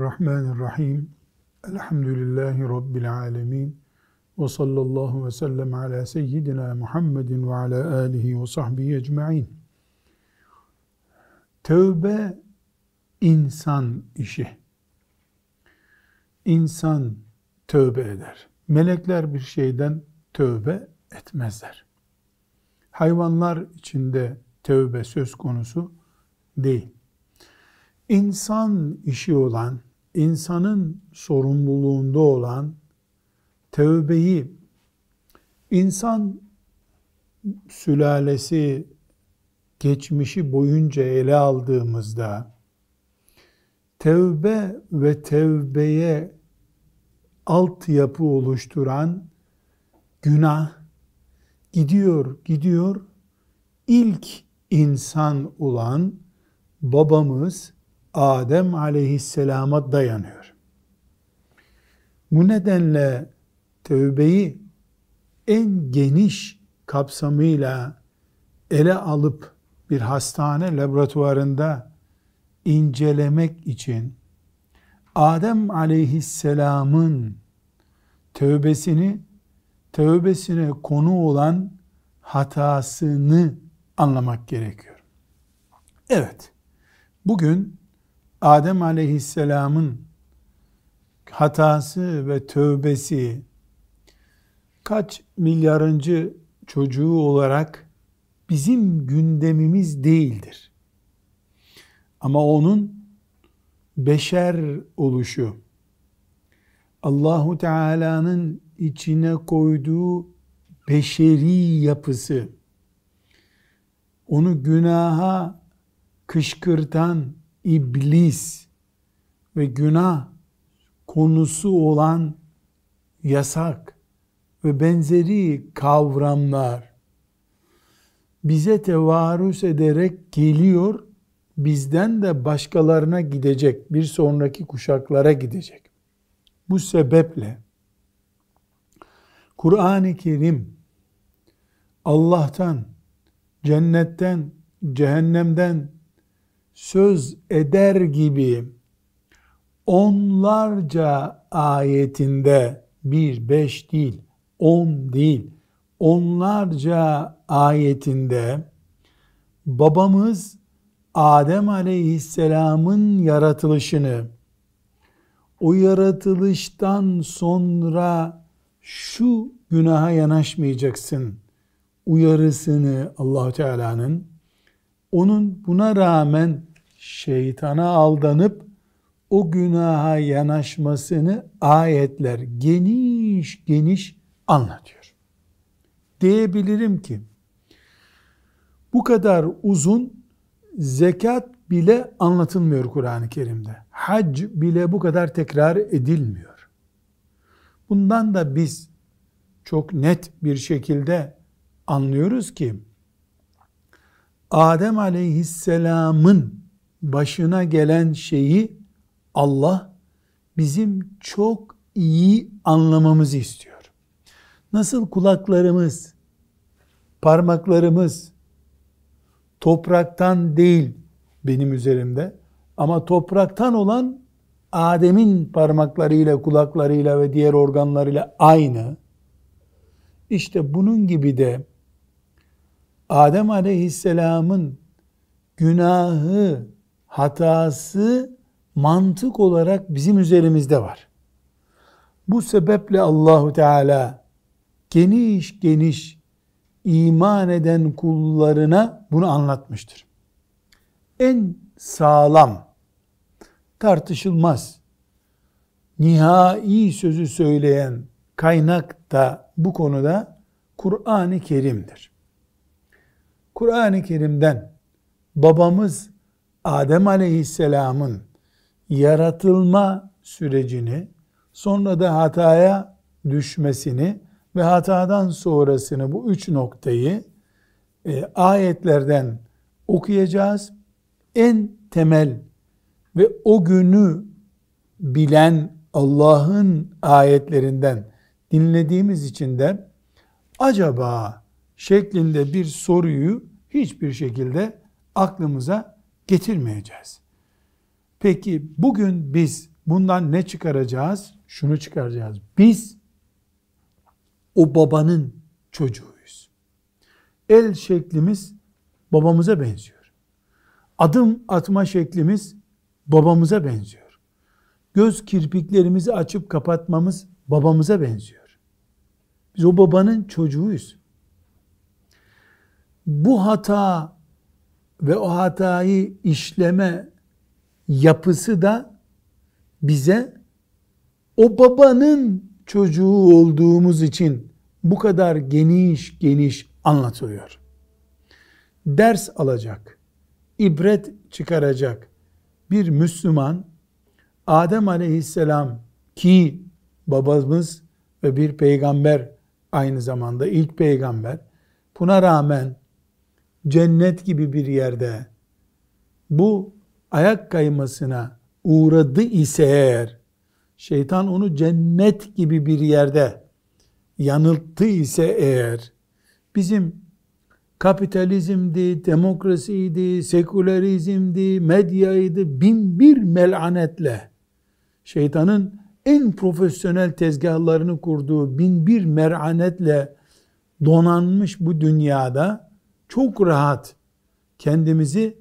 Bismillahirrahmanirrahim. Elhamdülillahi Rabbil alemin. Ve sallallahu ve sellem ala seyyidina Muhammedin ve ala alihi ve sahbihi ecma'in. Tövbe insan işi. İnsan tövbe eder. Melekler bir şeyden tövbe etmezler. Hayvanlar içinde tövbe söz konusu değil insan işi olan, insanın sorumluluğunda olan tövbeyi insan sülalesi geçmişi boyunca ele aldığımızda tevbe ve tevbeye altyapı oluşturan günah gidiyor gidiyor. İlk insan olan babamız Adem aleyhisselama dayanıyor. Bu nedenle tövbeyi en geniş kapsamıyla ele alıp bir hastane laboratuvarında incelemek için Adem aleyhisselamın tövbesini, tövbesine konu olan hatasını anlamak gerekiyor. Evet, bugün Adem aleyhisselamın hatası ve tövbesi kaç milyarıncı çocuğu olarak bizim gündemimiz değildir. Ama onun beşer oluşu, Allahu Teala'nın içine koyduğu beşeri yapısı, onu günaha kışkırtan iblis ve günah konusu olan yasak ve benzeri kavramlar bize tevarüs ederek geliyor, bizden de başkalarına gidecek, bir sonraki kuşaklara gidecek. Bu sebeple Kur'an-ı Kerim Allah'tan, cennetten, cehennemden, söz eder gibi onlarca ayetinde bir beş değil, on değil, onlarca ayetinde babamız Adem aleyhisselamın yaratılışını, o yaratılıştan sonra şu günaha yanaşmayacaksın uyarısını allah Teala'nın. Onun buna rağmen şeytana aldanıp o günaha yanaşmasını ayetler geniş geniş anlatıyor. Diyebilirim ki bu kadar uzun zekat bile anlatılmıyor Kur'an-ı Kerim'de. Hac bile bu kadar tekrar edilmiyor. Bundan da biz çok net bir şekilde anlıyoruz ki Adem aleyhisselamın başına gelen şeyi Allah bizim çok iyi anlamamızı istiyor. Nasıl kulaklarımız, parmaklarımız topraktan değil benim üzerimde ama topraktan olan Adem'in parmaklarıyla, kulaklarıyla ve diğer organlarıyla aynı. İşte bunun gibi de Adem Aleyhisselam'ın günahı, hatası mantık olarak bizim üzerimizde var. Bu sebeple Allahu Teala geniş geniş iman eden kullarına bunu anlatmıştır. En sağlam, tartışılmaz, nihai sözü söyleyen kaynak da bu konuda Kur'an-ı Kerim'dir. Kur'an-ı Kerim'den babamız Adem Aleyhisselam'ın yaratılma sürecini, sonra da hataya düşmesini ve hatadan sonrasını bu üç noktayı e, ayetlerden okuyacağız. En temel ve o günü bilen Allah'ın ayetlerinden dinlediğimiz için de acaba şeklinde bir soruyu hiçbir şekilde aklımıza getirmeyeceğiz. Peki bugün biz bundan ne çıkaracağız? Şunu çıkaracağız. Biz o babanın çocuğuyuz. El şeklimiz babamıza benziyor. Adım atma şeklimiz babamıza benziyor. Göz kirpiklerimizi açıp kapatmamız babamıza benziyor. Biz o babanın çocuğuyuz. Bu hata ve o hatayı işleme yapısı da bize o babanın çocuğu olduğumuz için bu kadar geniş geniş anlatılıyor. Ders alacak, ibret çıkaracak bir Müslüman Adem aleyhisselam ki babamız ve bir peygamber aynı zamanda ilk peygamber buna rağmen cennet gibi bir yerde bu ayak kaymasına uğradı ise eğer şeytan onu cennet gibi bir yerde yanılttı ise eğer bizim kapitalizmdi, demokrasiydi, sekülerizmdi, medyaydı bin bir melanetle şeytanın en profesyonel tezgahlarını kurduğu bin bir meranetle donanmış bu dünyada çok rahat kendimizi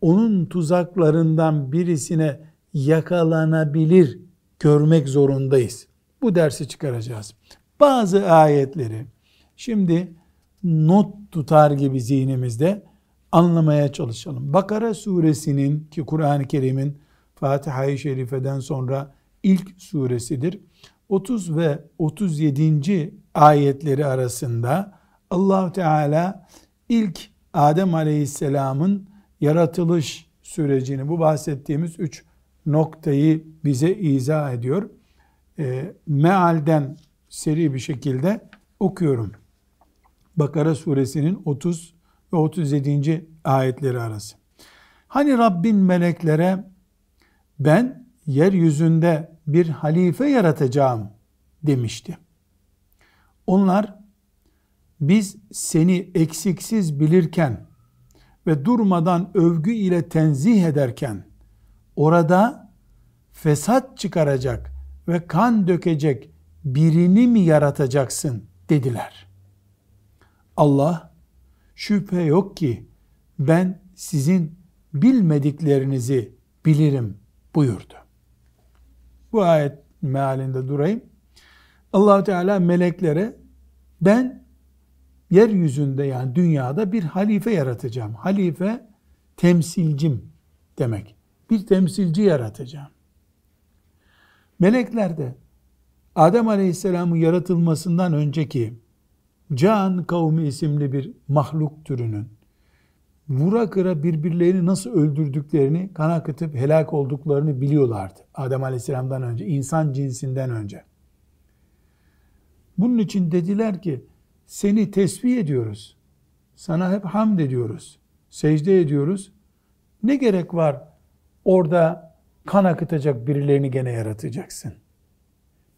onun tuzaklarından birisine yakalanabilir görmek zorundayız. Bu dersi çıkaracağız. Bazı ayetleri şimdi not tutar gibi zihnimizde anlamaya çalışalım. Bakara suresinin ki Kur'an-ı Kerim'in Fatiha-i Şerife'den sonra ilk suresidir. 30 ve 37. ayetleri arasında allah Teala ilk Adem Aleyhisselam'ın yaratılış sürecini, bu bahsettiğimiz üç noktayı bize izah ediyor. E, mealden seri bir şekilde okuyorum. Bakara suresinin 30 ve 37. ayetleri arası. Hani Rabbin meleklere ben yeryüzünde bir halife yaratacağım demişti. Onlar biz seni eksiksiz bilirken ve durmadan övgü ile tenzih ederken orada fesat çıkaracak ve kan dökecek birini mi yaratacaksın dediler. Allah şüphe yok ki ben sizin bilmediklerinizi bilirim buyurdu. Bu ayet mealinde durayım. allah Teala meleklere ben yeryüzünde yani dünyada bir halife yaratacağım. Halife temsilcim demek. Bir temsilci yaratacağım. Melekler de Adem Aleyhisselam'ın yaratılmasından önceki Can kavmi isimli bir mahluk türünün vura kıra birbirlerini nasıl öldürdüklerini, kan akıtıp helak olduklarını biliyorlardı. Adem Aleyhisselam'dan önce, insan cinsinden önce. Bunun için dediler ki, seni tesbih ediyoruz. Sana hep hamd ediyoruz. Secde ediyoruz. Ne gerek var orada kan akıtacak birilerini gene yaratacaksın?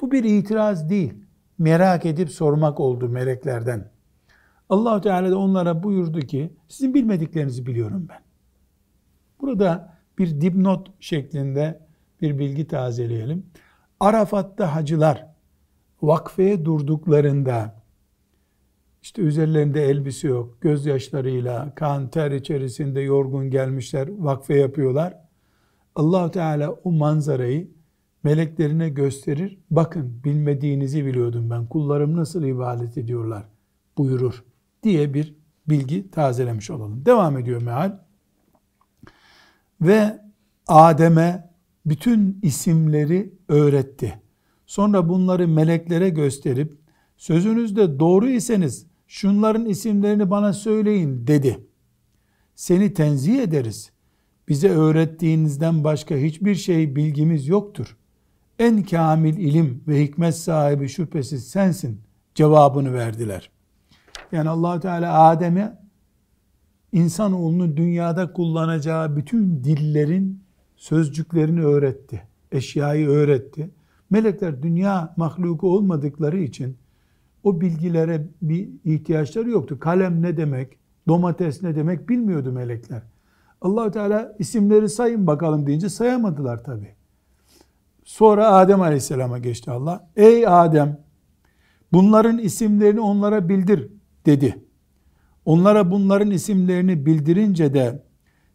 Bu bir itiraz değil. Merak edip sormak oldu meleklerden allah Teala da onlara buyurdu ki sizin bilmediklerinizi biliyorum ben. Burada bir dipnot şeklinde bir bilgi tazeleyelim. Arafat'ta hacılar vakfeye durduklarında işte üzerlerinde elbise yok, gözyaşlarıyla, kan, ter içerisinde yorgun gelmişler, vakfe yapıyorlar. allah Teala o manzarayı meleklerine gösterir. Bakın bilmediğinizi biliyordum ben. Kullarım nasıl ibadet ediyorlar buyurur diye bir bilgi tazelemiş olalım. Devam ediyor meal. Ve Adem'e bütün isimleri öğretti. Sonra bunları meleklere gösterip sözünüzde doğru iseniz şunların isimlerini bana söyleyin dedi. Seni tenzih ederiz. Bize öğrettiğinizden başka hiçbir şey bilgimiz yoktur. En kamil ilim ve hikmet sahibi şüphesiz sensin cevabını verdiler. Yani allah Teala Adem'e insanoğlunun dünyada kullanacağı bütün dillerin sözcüklerini öğretti. Eşyayı öğretti. Melekler dünya mahluku olmadıkları için o bilgilere bir ihtiyaçları yoktu. Kalem ne demek, domates ne demek bilmiyordu melekler. Allahu Teala isimleri sayın bakalım deyince sayamadılar tabi. Sonra Adem Aleyhisselam'a geçti Allah. Ey Adem bunların isimlerini onlara bildir dedi. Onlara bunların isimlerini bildirince de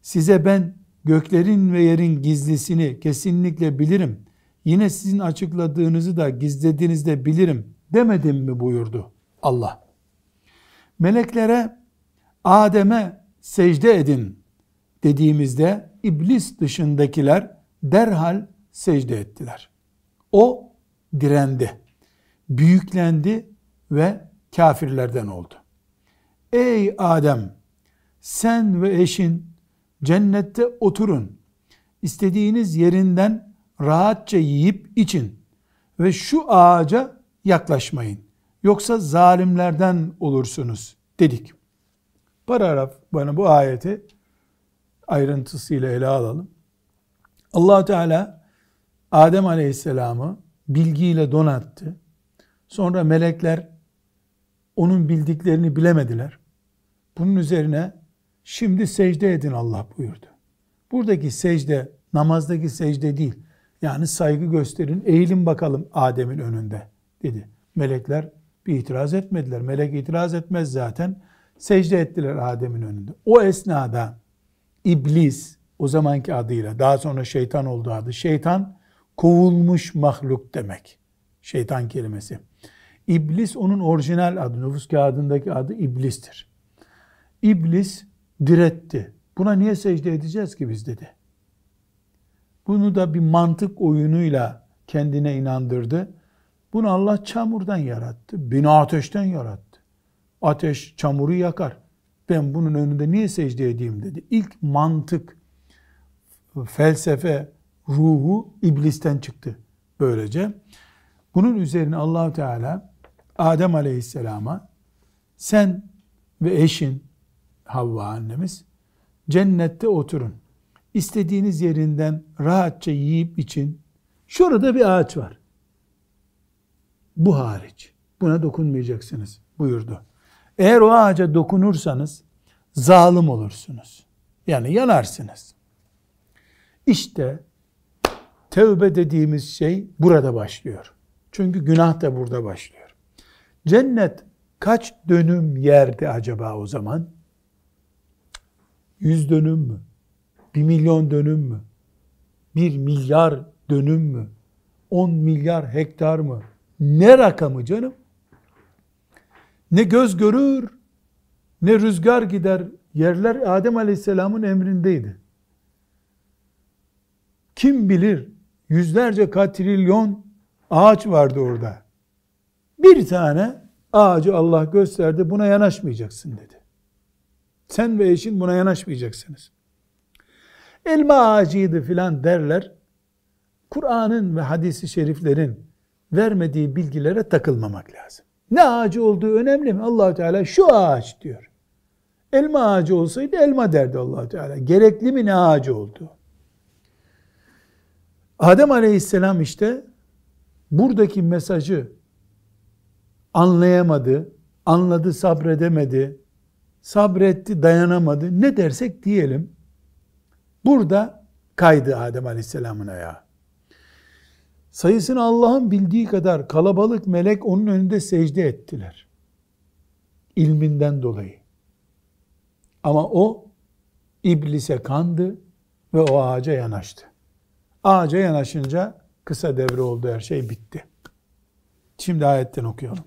size ben göklerin ve yerin gizlisini kesinlikle bilirim. Yine sizin açıkladığınızı da gizlediğinizde bilirim demedim mi buyurdu Allah. Meleklere Adem'e secde edin dediğimizde iblis dışındakiler derhal secde ettiler. O direndi, büyüklendi ve kafirlerden oldu. Ey Adem sen ve eşin cennette oturun. İstediğiniz yerinden rahatça yiyip için ve şu ağaca yaklaşmayın. Yoksa zalimlerden olursunuz dedik. Paragraf bana bu ayeti ayrıntısıyla ele alalım. allah Teala Adem Aleyhisselam'ı bilgiyle donattı. Sonra melekler onun bildiklerini bilemediler. Bunun üzerine şimdi secde edin Allah buyurdu. Buradaki secde namazdaki secde değil. Yani saygı gösterin, eğilin bakalım Adem'in önünde dedi. Melekler bir itiraz etmediler. Melek itiraz etmez zaten. Secde ettiler Adem'in önünde. O esnada iblis o zamanki adıyla daha sonra şeytan olduğu adı. Şeytan kovulmuş mahluk demek. Şeytan kelimesi. İblis onun orijinal adı, nüfus kağıdındaki adı iblistir. İblis diretti. Buna niye secde edeceğiz ki biz dedi. Bunu da bir mantık oyunuyla kendine inandırdı. Bunu Allah çamurdan yarattı. Beni ateşten yarattı. Ateş çamuru yakar. Ben bunun önünde niye secde edeyim dedi. İlk mantık, felsefe, ruhu iblisten çıktı böylece. Bunun üzerine allah Teala Adem Aleyhisselam'a sen ve eşin Havva annemiz cennette oturun. İstediğiniz yerinden rahatça yiyip için şurada bir ağaç var. Bu hariç. Buna dokunmayacaksınız buyurdu. Eğer o ağaca dokunursanız zalim olursunuz. Yani yanarsınız. İşte tevbe dediğimiz şey burada başlıyor. Çünkü günah da burada başlıyor. Cennet kaç dönüm yerdi acaba o zaman? Yüz dönüm mü? Bir milyon dönüm mü? Bir milyar dönüm mü? On milyar hektar mı? Ne rakamı canım? Ne göz görür, ne rüzgar gider. Yerler Adem Aleyhisselam'ın emrindeydi. Kim bilir yüzlerce katrilyon ağaç vardı orada. Bir tane ağacı Allah gösterdi buna yanaşmayacaksın dedi. Sen ve eşin buna yanaşmayacaksınız. Elma ağacıydı filan derler. Kur'an'ın ve hadisi şeriflerin vermediği bilgilere takılmamak lazım. Ne ağacı olduğu önemli mi? allah Teala şu ağaç diyor. Elma ağacı olsaydı elma derdi allah Teala. Gerekli mi ne ağacı oldu? Adem Aleyhisselam işte buradaki mesajı anlayamadı, anladı, sabredemedi, sabretti, dayanamadı. Ne dersek diyelim. Burada kaydı Adem Aleyhisselam'ın ayağı. Sayısını Allah'ın bildiği kadar kalabalık melek onun önünde secde ettiler. İlminden dolayı. Ama o iblise kandı ve o ağaca yanaştı. Ağaca yanaşınca kısa devre oldu her şey bitti. Şimdi ayetten okuyalım.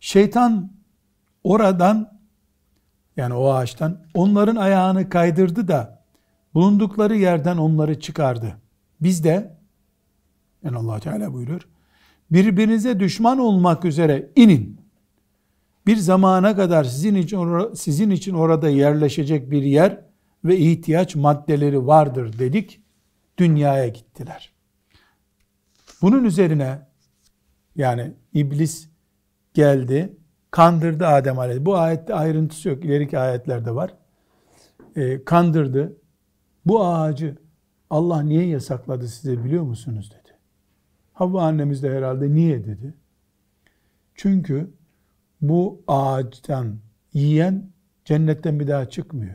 Şeytan oradan yani o ağaçtan onların ayağını kaydırdı da bulundukları yerden onları çıkardı. Biz de yani allah Teala buyurur birbirinize düşman olmak üzere inin. Bir zamana kadar sizin için sizin için orada yerleşecek bir yer ve ihtiyaç maddeleri vardır dedik. Dünyaya gittiler. Bunun üzerine yani iblis geldi kandırdı Adem Aleyhisselam. Bu ayette ayrıntısı yok. İleriki ayetlerde var. E, kandırdı. Bu ağacı Allah niye yasakladı size biliyor musunuz dedi. Havva annemiz de herhalde niye dedi. Çünkü bu ağaçtan yiyen cennetten bir daha çıkmıyor.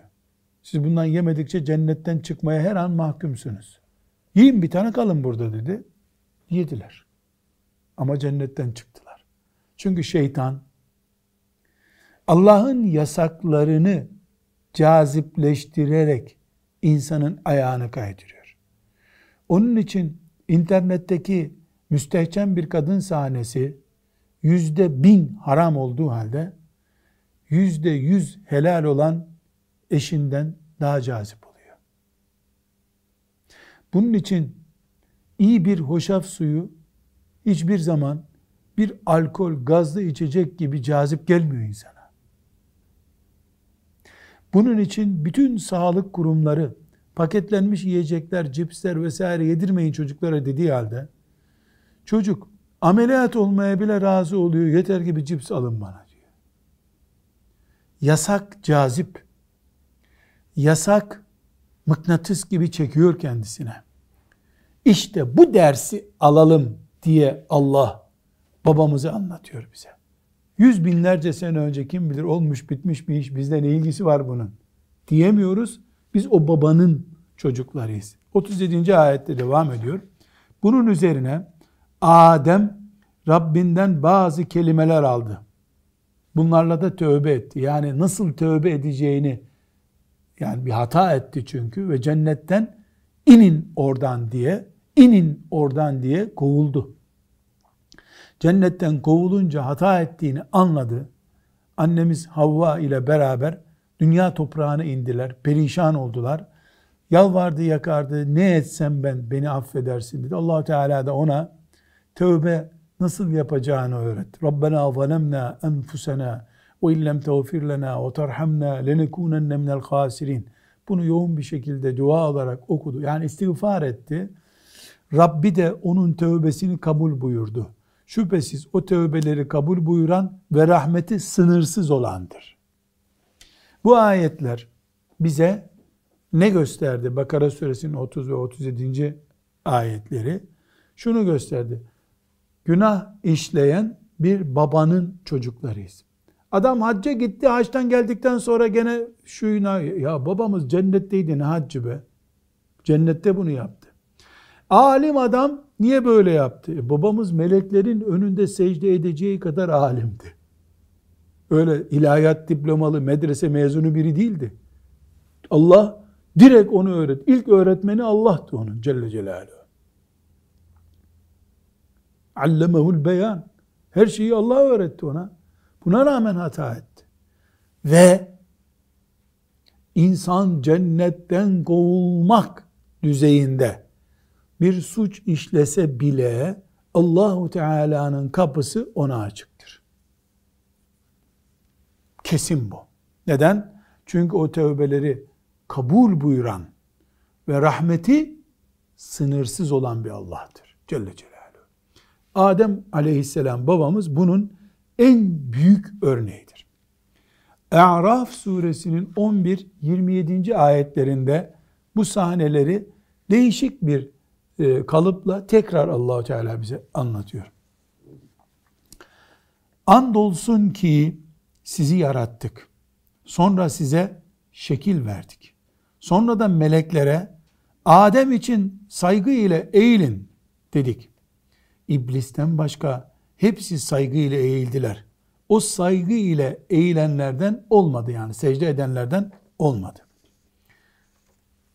Siz bundan yemedikçe cennetten çıkmaya her an mahkumsunuz. Yiyin bir tane kalın burada dedi. Yediler. Ama cennetten çıktılar. Çünkü şeytan Allah'ın yasaklarını cazipleştirerek insanın ayağını kaydırıyor. Onun için internetteki müstehcen bir kadın sahnesi yüzde bin haram olduğu halde yüzde yüz helal olan eşinden daha cazip oluyor. Bunun için iyi bir hoşaf suyu hiçbir zaman bir alkol, gazlı içecek gibi cazip gelmiyor insana. Bunun için bütün sağlık kurumları paketlenmiş yiyecekler, cipsler vesaire yedirmeyin çocuklara dediği halde çocuk ameliyat olmaya bile razı oluyor. Yeter ki bir cips alın bana diyor. Yasak cazip. Yasak mıknatıs gibi çekiyor kendisine. İşte bu dersi alalım diye Allah babamızı anlatıyor bize. Yüz binlerce sene önce kim bilir olmuş bitmiş bir iş bizde ne ilgisi var bunun diyemiyoruz. Biz o babanın çocuklarıyız. 37. ayette devam ediyor. Bunun üzerine Adem Rabbinden bazı kelimeler aldı. Bunlarla da tövbe etti. Yani nasıl tövbe edeceğini yani bir hata etti çünkü ve cennetten inin oradan diye inin oradan diye kovuldu. Cennetten kovulunca hata ettiğini anladı. Annemiz Havva ile beraber dünya toprağına indiler. Perişan oldular. Yalvardı yakardı. Ne etsem ben beni affedersin dedi. allah Teala da ona tövbe nasıl yapacağını öğret. Rabbena zalemna enfusena ve illem teğfir lena ve terhamna lenekunenne minel khasirin. Bunu yoğun bir şekilde dua olarak okudu. Yani istiğfar etti. Rabbi de onun tövbesini kabul buyurdu. Şüphesiz o tövbeleri kabul buyuran ve rahmeti sınırsız olandır. Bu ayetler bize ne gösterdi? Bakara suresinin 30 ve 37. ayetleri şunu gösterdi. Günah işleyen bir babanın çocuklarıyız. Adam hacca gitti, haçtan geldikten sonra gene şuyuna, ya babamız cennetteydi ne haccı be? Cennette bunu yaptı. Alim adam niye böyle yaptı? E, babamız meleklerin önünde secde edeceği kadar alimdi. Öyle ilahiyat diplomalı medrese mezunu biri değildi. Allah direkt onu öğret. İlk öğretmeni Allah'tı onun Celle Celaluhu. Allemehul beyan. Her şeyi Allah öğretti ona. Buna rağmen hata etti. Ve insan cennetten kovulmak düzeyinde bir suç işlese bile Allahu Teala'nın kapısı ona açıktır. Kesin bu. Neden? Çünkü o tövbeleri kabul buyuran ve rahmeti sınırsız olan bir Allah'tır. Celle Celaluhu. Adem aleyhisselam babamız bunun en büyük örneğidir. E'raf suresinin 11-27. ayetlerinde bu sahneleri değişik bir e, kalıpla tekrar Allahu Teala bize anlatıyor. Andolsun ki sizi yarattık. Sonra size şekil verdik. Sonra da meleklere Adem için saygı ile eğilin dedik. İblisten başka hepsi saygı ile eğildiler. O saygı ile eğilenlerden olmadı yani secde edenlerden olmadı.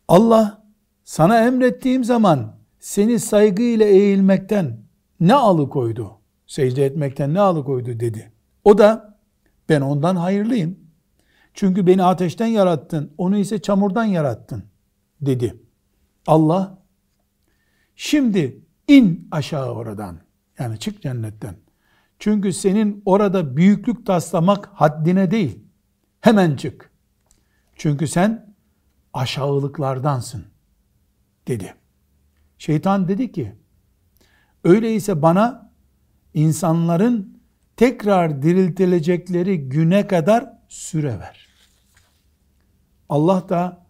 Allah sana emrettiğim zaman seni saygıyla eğilmekten ne alıkoydu? Secde etmekten ne alıkoydu dedi. O da ben ondan hayırlıyım. Çünkü beni ateşten yarattın, onu ise çamurdan yarattın dedi. Allah şimdi in aşağı oradan. Yani çık cennetten. Çünkü senin orada büyüklük taslamak haddine değil. Hemen çık. Çünkü sen aşağılıklardansın dedi. Şeytan dedi ki, öyleyse bana insanların tekrar diriltilecekleri güne kadar süre ver. Allah da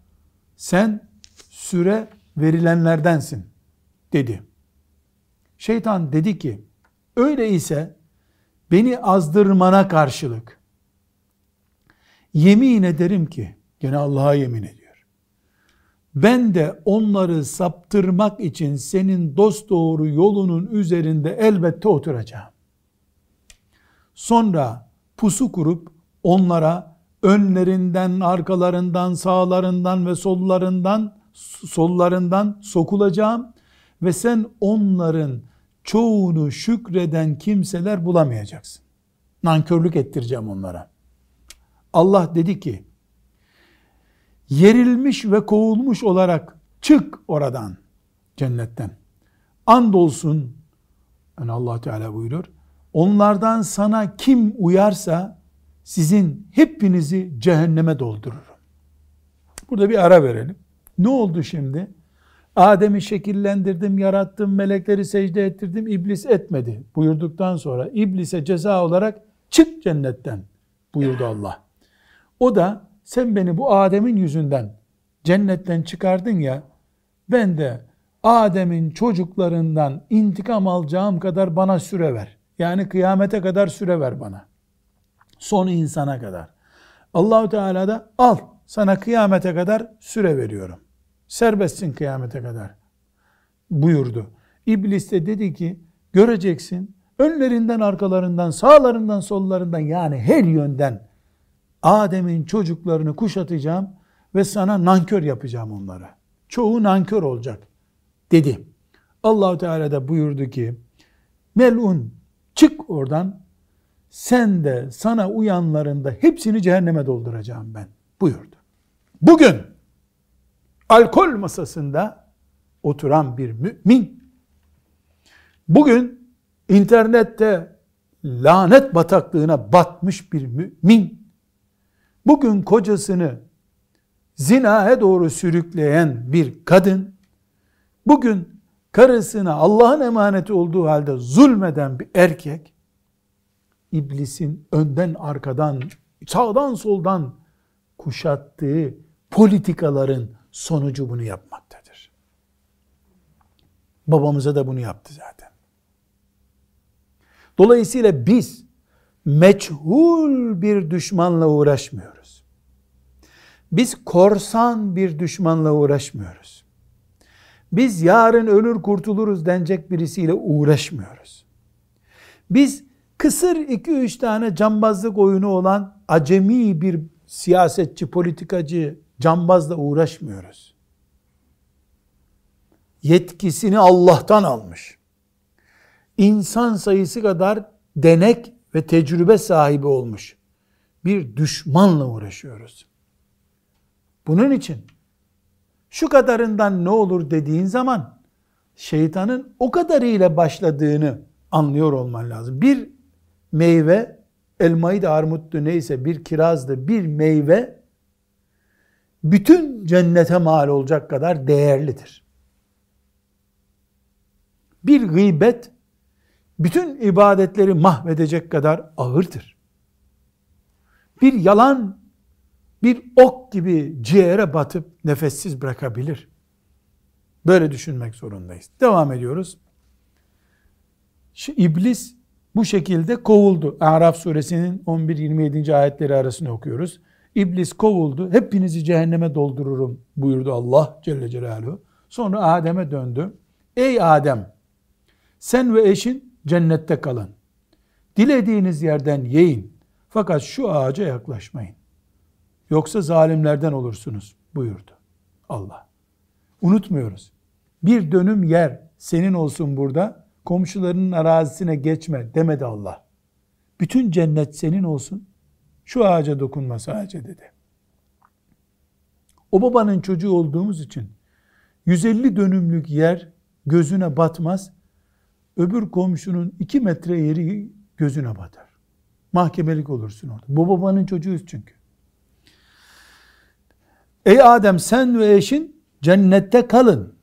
sen süre verilenlerdensin dedi. Şeytan dedi ki, öyleyse beni azdırmana karşılık yemin ederim ki, gene Allah'a yemin ediyor. ben de onları saptırmak için senin dost doğru yolunun üzerinde elbette oturacağım. Sonra pusu kurup onlara önlerinden, arkalarından, sağlarından ve sollarından sollarından sokulacağım ve sen onların çoğunu şükreden kimseler bulamayacaksın. Nankörlük ettireceğim onlara. Allah dedi ki yerilmiş ve kovulmuş olarak çık oradan cennetten. Andolsun yani Allah Teala buyurur. Onlardan sana kim uyarsa sizin hepinizi cehenneme doldururum. Burada bir ara verelim. Ne oldu şimdi? Adem'i şekillendirdim, yarattım, melekleri secde ettirdim, iblis etmedi buyurduktan sonra iblise ceza olarak çık cennetten buyurdu Allah. O da sen beni bu Adem'in yüzünden cennetten çıkardın ya ben de Adem'in çocuklarından intikam alacağım kadar bana süre ver. Yani kıyamete kadar süre ver bana. Son insana kadar. Allahu Teala da al sana kıyamete kadar süre veriyorum. Serbestsin kıyamete kadar buyurdu. İblis de dedi ki göreceksin önlerinden arkalarından sağlarından sollarından yani her yönden Adem'in çocuklarını kuşatacağım ve sana nankör yapacağım onlara. Çoğu nankör olacak dedi. Allahu Teala da buyurdu ki melun çık oradan sen de sana uyanların da hepsini cehenneme dolduracağım ben buyurdu. Bugün alkol masasında oturan bir mümin. Bugün internette lanet bataklığına batmış bir mümin. Bugün kocasını zinaya doğru sürükleyen bir kadın bugün karısına Allah'ın emaneti olduğu halde zulmeden bir erkek iblisin önden arkadan sağdan soldan kuşattığı politikaların sonucu bunu yapmaktadır. Babamıza da bunu yaptı zaten. Dolayısıyla biz meçhul bir düşmanla uğraşmıyoruz. Biz korsan bir düşmanla uğraşmıyoruz. Biz yarın ölür kurtuluruz denecek birisiyle uğraşmıyoruz. Biz kısır iki üç tane cambazlık oyunu olan acemi bir siyasetçi, politikacı, cambazla uğraşmıyoruz. Yetkisini Allah'tan almış. İnsan sayısı kadar denek ve tecrübe sahibi olmuş bir düşmanla uğraşıyoruz. Bunun için şu kadarından ne olur dediğin zaman şeytanın o kadarıyla başladığını anlıyor olman lazım. Bir meyve, elmayı da armuttu neyse bir kirazdı bir meyve bütün cennete mal olacak kadar değerlidir. Bir gıybet bütün ibadetleri mahvedecek kadar ağırdır. Bir yalan bir ok gibi ciğere batıp nefessiz bırakabilir. Böyle düşünmek zorundayız. Devam ediyoruz. Şu iblis bu şekilde kovuldu. Araf suresinin 11-27. ayetleri arasında okuyoruz. İblis kovuldu. Hepinizi cehenneme doldururum buyurdu Allah Celle Celaluhu. Sonra Adem'e döndü. Ey Adem sen ve eşin cennette kalın. Dilediğiniz yerden yiyin. Fakat şu ağaca yaklaşmayın. Yoksa zalimlerden olursunuz buyurdu Allah. Unutmuyoruz. Bir dönüm yer senin olsun burada. Komşularının arazisine geçme demedi Allah. Bütün cennet senin olsun. Şu ağaca dokunma sadece dedi. O babanın çocuğu olduğumuz için 150 dönümlük yer gözüne batmaz. Öbür komşunun 2 metre yeri gözüne batar. Mahkemelik olursun orada. Bu babanın çocuğuyuz çünkü. Ey Adem sen ve eşin cennette kalın.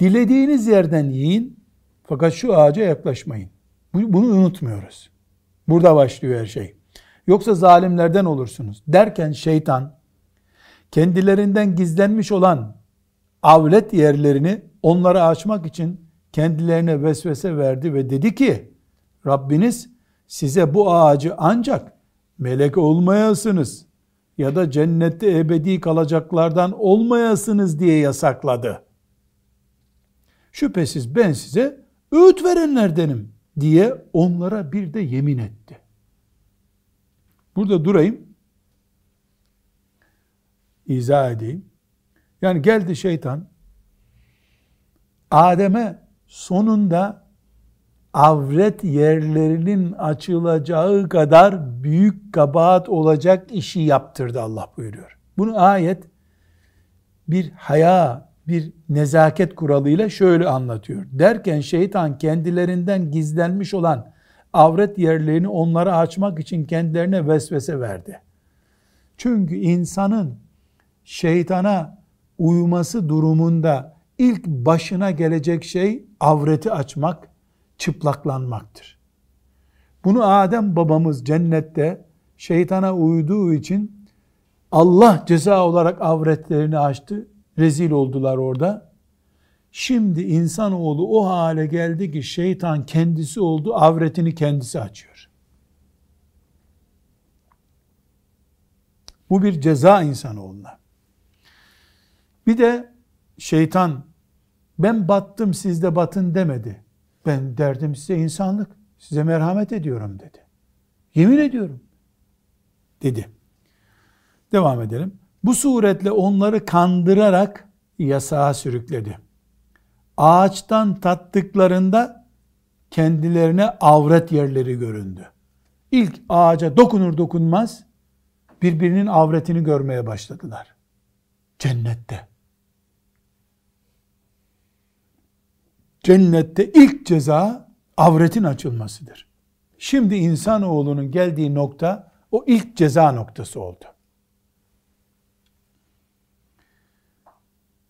Dilediğiniz yerden yiyin. Fakat şu ağaca yaklaşmayın. Bunu unutmuyoruz. Burada başlıyor her şey. Yoksa zalimlerden olursunuz. Derken şeytan kendilerinden gizlenmiş olan avlet yerlerini onlara açmak için kendilerine vesvese verdi ve dedi ki Rabbiniz size bu ağacı ancak melek olmayasınız ya da cennette ebedi kalacaklardan olmayasınız diye yasakladı. Şüphesiz ben size öğüt verenlerdenim diye onlara bir de yemin etti. Burada durayım. İzah edeyim. Yani geldi şeytan Adem'e sonunda avret yerlerinin açılacağı kadar büyük kabahat olacak işi yaptırdı Allah buyuruyor. Bunu ayet bir haya, bir nezaket kuralıyla şöyle anlatıyor. Derken şeytan kendilerinden gizlenmiş olan avret yerlerini onlara açmak için kendilerine vesvese verdi. Çünkü insanın şeytana uyması durumunda ilk başına gelecek şey avreti açmak, çıplaklanmaktır. Bunu Adem babamız cennette şeytana uyduğu için Allah ceza olarak avretlerini açtı. Rezil oldular orada. Şimdi insanoğlu o hale geldi ki şeytan kendisi oldu, avretini kendisi açıyor. Bu bir ceza insanoğluna. Bir de şeytan ben battım siz de batın demedi. Ben derdim size insanlık, size merhamet ediyorum dedi. Yemin ediyorum dedi. Devam edelim. Bu suretle onları kandırarak yasağa sürükledi. Ağaçtan tattıklarında kendilerine avret yerleri göründü. İlk ağaca dokunur dokunmaz birbirinin avretini görmeye başladılar. Cennette. Cennette ilk ceza avretin açılmasıdır. Şimdi insanoğlunun geldiği nokta o ilk ceza noktası oldu.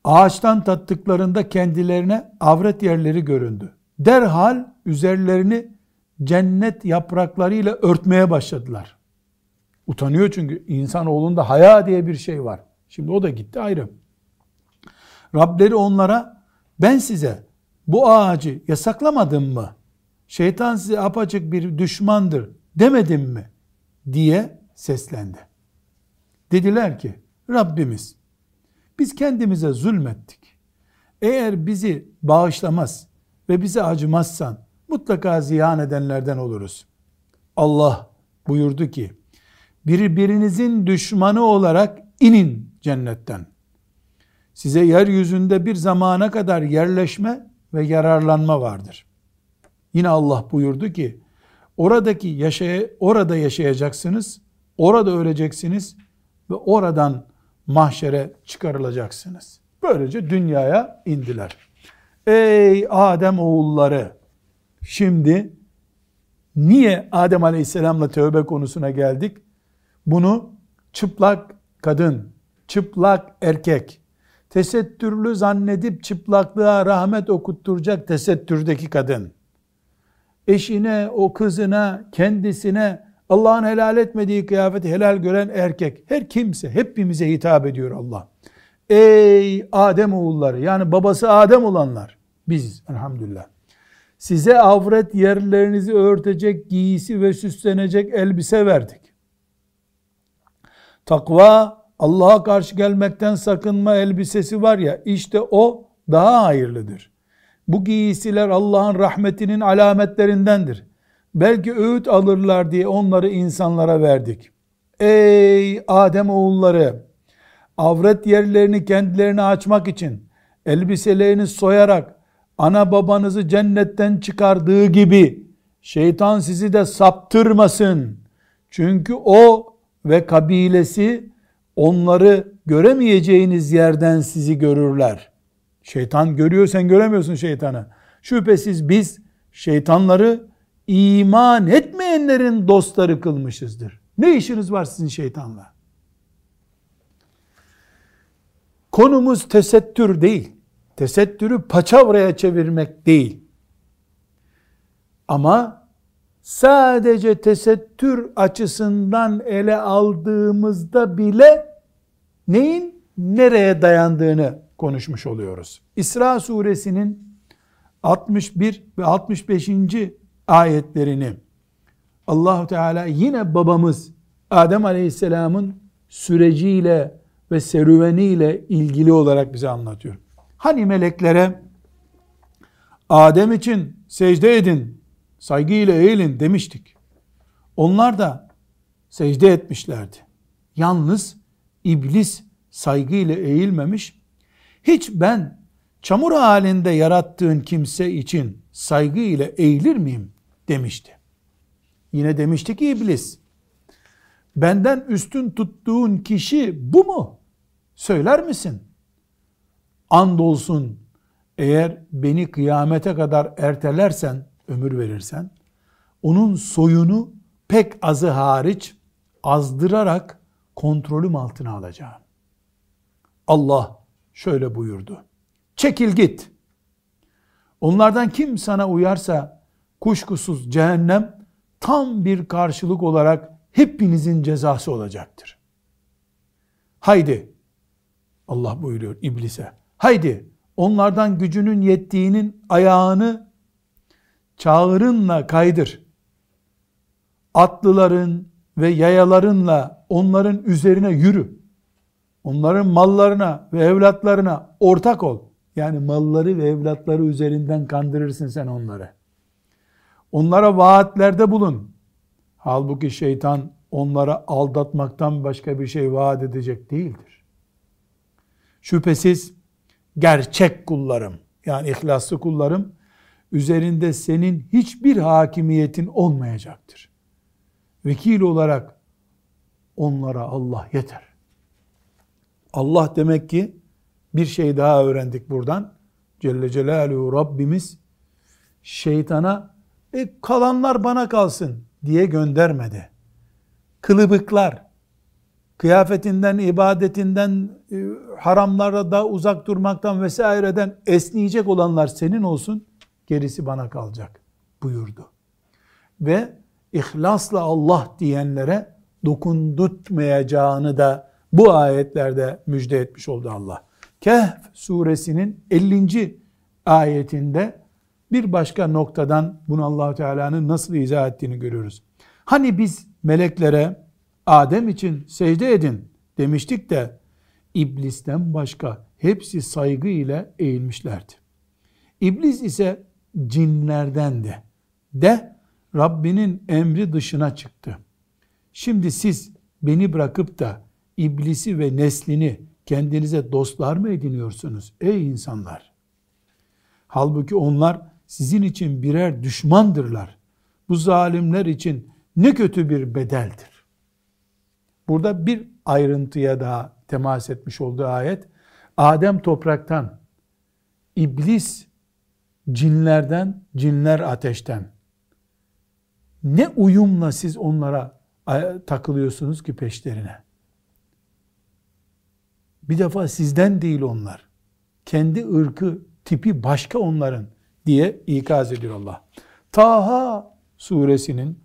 Ağaçtan tattıklarında kendilerine avret yerleri göründü. Derhal üzerlerini cennet yapraklarıyla örtmeye başladılar. Utanıyor çünkü insanoğlunda haya diye bir şey var. Şimdi o da gitti ayrı. Rableri onlara ben size bu ağacı yasaklamadım mı? Şeytan size apaçık bir düşmandır demedim mi? diye seslendi. Dediler ki Rabbimiz biz kendimize zulmettik. Eğer bizi bağışlamaz ve bize acımazsan mutlaka ziyan edenlerden oluruz. Allah buyurdu ki birbirinizin düşmanı olarak inin cennetten. Size yeryüzünde bir zamana kadar yerleşme ve yararlanma vardır. Yine Allah buyurdu ki oradaki yaşaya, orada yaşayacaksınız, orada öleceksiniz ve oradan mahşere çıkarılacaksınız. Böylece dünyaya indiler. Ey Adem oğulları! Şimdi niye Adem Aleyhisselam'la tövbe konusuna geldik? Bunu çıplak kadın, çıplak erkek, tesettürlü zannedip çıplaklığa rahmet okutturacak tesettürdeki kadın, eşine, o kızına, kendisine Allah'ın helal etmediği kıyafeti helal gören erkek, her kimse, hepimize hitap ediyor Allah. Ey Adem oğulları, yani babası Adem olanlar, biz elhamdülillah, size avret yerlerinizi örtecek giysi ve süslenecek elbise verdik. Takva, Allah'a karşı gelmekten sakınma elbisesi var ya, işte o daha hayırlıdır. Bu giysiler Allah'ın rahmetinin alametlerindendir. Belki öğüt alırlar diye onları insanlara verdik. Ey Adem oğulları! Avret yerlerini kendilerine açmak için elbiselerini soyarak ana babanızı cennetten çıkardığı gibi şeytan sizi de saptırmasın. Çünkü o ve kabilesi onları göremeyeceğiniz yerden sizi görürler. Şeytan görüyor sen göremiyorsun şeytanı. Şüphesiz biz şeytanları iman etmeyenlerin dostları kılmışızdır. Ne işiniz var sizin şeytanla? Konumuz tesettür değil. Tesettürü paçavraya çevirmek değil. Ama sadece tesettür açısından ele aldığımızda bile neyin nereye dayandığını konuşmuş oluyoruz. İsra suresinin 61 ve 65 ayetlerini Allahu Teala yine babamız Adem Aleyhisselam'ın süreciyle ve serüveniyle ilgili olarak bize anlatıyor. Hani meleklere Adem için secde edin, saygıyla eğilin demiştik. Onlar da secde etmişlerdi. Yalnız iblis saygıyla eğilmemiş. Hiç ben çamur halinde yarattığın kimse için saygı ile eğilir miyim demişti. Yine demişti ki iblis, benden üstün tuttuğun kişi bu mu? Söyler misin? Andolsun eğer beni kıyamete kadar ertelersen, ömür verirsen, onun soyunu pek azı hariç azdırarak kontrolüm altına alacağım. Allah şöyle buyurdu. Çekil git. Onlardan kim sana uyarsa kuşkusuz cehennem tam bir karşılık olarak hepinizin cezası olacaktır. Haydi Allah buyuruyor iblise. Haydi onlardan gücünün yettiğinin ayağını çağırınla kaydır. Atlıların ve yayalarınla onların üzerine yürü. Onların mallarına ve evlatlarına ortak ol. Yani malları ve evlatları üzerinden kandırırsın sen onları. Onlara vaatlerde bulun. Halbuki şeytan onlara aldatmaktan başka bir şey vaat edecek değildir. Şüphesiz gerçek kullarım yani ihlaslı kullarım üzerinde senin hiçbir hakimiyetin olmayacaktır. Vekil olarak onlara Allah yeter. Allah demek ki bir şey daha öğrendik buradan. Celle Celaluhu Rabbimiz şeytana e, kalanlar bana kalsın diye göndermedi. Kılıbıklar, kıyafetinden, ibadetinden, e, haramlara da uzak durmaktan vesaireden esneyecek olanlar senin olsun, gerisi bana kalacak buyurdu. Ve ihlasla Allah diyenlere dokundurtmayacağını da bu ayetlerde müjde etmiş oldu Allah. Kehf suresinin 50. ayetinde bir başka noktadan bunu allah Teala'nın nasıl izah ettiğini görüyoruz. Hani biz meleklere Adem için secde edin demiştik de iblisten başka hepsi saygı ile eğilmişlerdi. İblis ise cinlerdendi. De Rabbinin emri dışına çıktı. Şimdi siz beni bırakıp da iblisi ve neslini kendinize dostlar mı ediniyorsunuz ey insanlar? Halbuki onlar sizin için birer düşmandırlar. Bu zalimler için ne kötü bir bedeldir. Burada bir ayrıntıya daha temas etmiş olduğu ayet. Adem topraktan, iblis cinlerden, cinler ateşten. Ne uyumla siz onlara takılıyorsunuz ki peşlerine? Bir defa sizden değil onlar. Kendi ırkı, tipi başka onların diye ikaz ediyor Allah. Taha suresinin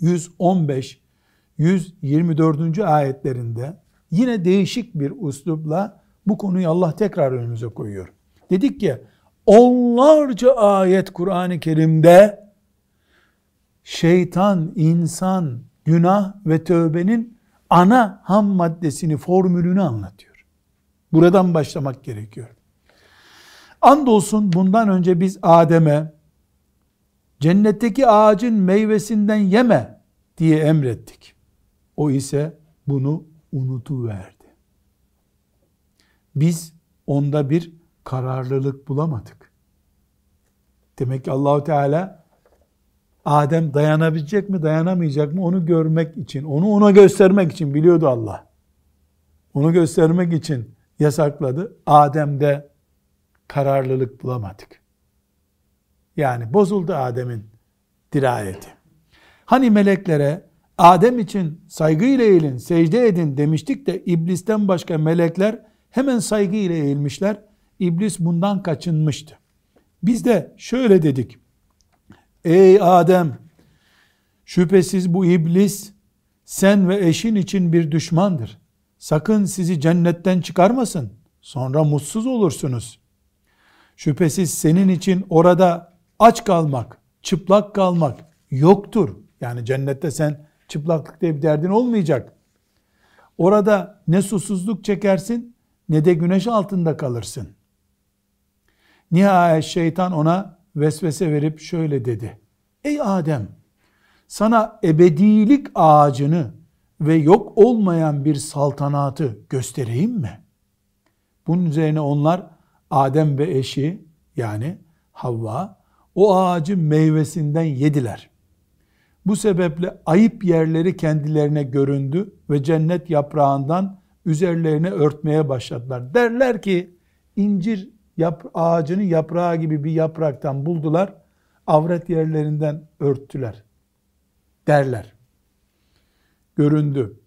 115 124. ayetlerinde yine değişik bir uslupla bu konuyu Allah tekrar önümüze koyuyor. Dedik ki onlarca ayet Kur'an-ı Kerim'de şeytan, insan, günah ve tövbenin ana ham maddesini, formülünü anlatıyor. Buradan başlamak gerekiyor. Andolsun bundan önce biz Adem'e cennetteki ağacın meyvesinden yeme diye emrettik. O ise bunu unutuverdi. Biz onda bir kararlılık bulamadık. Demek ki Allahu Teala Adem dayanabilecek mi, dayanamayacak mı onu görmek için, onu ona göstermek için biliyordu Allah. Onu göstermek için yasakladı. Adem de kararlılık bulamadık. Yani bozuldu Adem'in dirayeti. Hani meleklere Adem için saygıyla eğilin, secde edin demiştik de iblisten başka melekler hemen saygıyla eğilmişler. İblis bundan kaçınmıştı. Biz de şöyle dedik. Ey Adem! Şüphesiz bu iblis sen ve eşin için bir düşmandır. Sakın sizi cennetten çıkarmasın. Sonra mutsuz olursunuz. Şüphesiz senin için orada aç kalmak, çıplak kalmak yoktur. Yani cennette sen çıplaklık diye bir derdin olmayacak. Orada ne susuzluk çekersin ne de güneş altında kalırsın. Nihayet şeytan ona vesvese verip şöyle dedi. Ey Adem sana ebedilik ağacını ve yok olmayan bir saltanatı göstereyim mi? Bunun üzerine onlar Adem ve eşi yani Havva o ağacın meyvesinden yediler. Bu sebeple ayıp yerleri kendilerine göründü ve cennet yaprağından üzerlerine örtmeye başladılar. Derler ki incir yap, ağacının yaprağı gibi bir yapraktan buldular, avret yerlerinden örttüler. Derler. Göründü.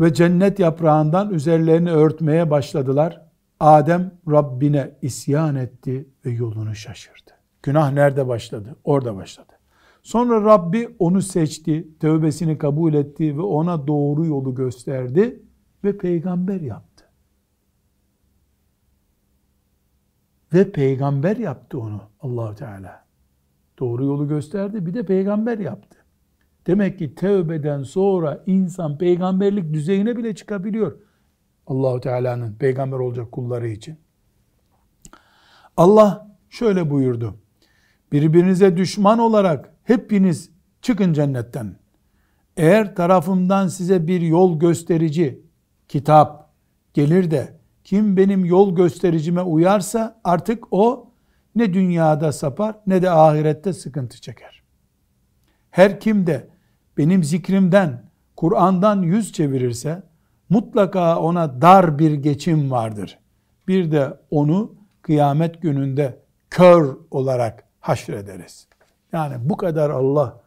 Ve cennet yaprağından üzerlerini örtmeye başladılar. Adem Rabbine isyan etti ve yolunu şaşırdı. Günah nerede başladı? Orada başladı. Sonra Rabbi onu seçti, tövbesini kabul etti ve ona doğru yolu gösterdi ve peygamber yaptı. Ve peygamber yaptı onu allah Teala. Doğru yolu gösterdi bir de peygamber yaptı. Demek ki tövbeden sonra insan peygamberlik düzeyine bile çıkabiliyor. Allahu Teala'nın peygamber olacak kulları için. Allah şöyle buyurdu. Birbirinize düşman olarak hepiniz çıkın cennetten. Eğer tarafımdan size bir yol gösterici kitap gelir de kim benim yol göstericime uyarsa artık o ne dünyada sapar ne de ahirette sıkıntı çeker. Her kim de benim zikrimden, Kur'an'dan yüz çevirirse mutlaka ona dar bir geçim vardır. Bir de onu kıyamet gününde kör olarak haşrederiz. Yani bu kadar Allah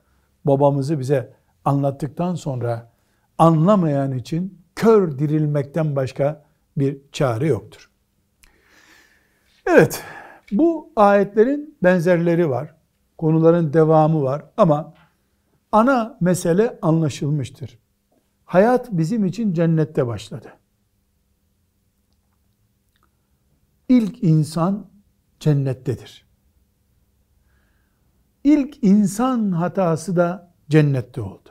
babamızı bize anlattıktan sonra anlamayan için kör dirilmekten başka bir çare yoktur. Evet, bu ayetlerin benzerleri var. Konuların devamı var ama ana mesele anlaşılmıştır. Hayat bizim için cennette başladı. İlk insan cennettedir. İlk insan hatası da cennette oldu.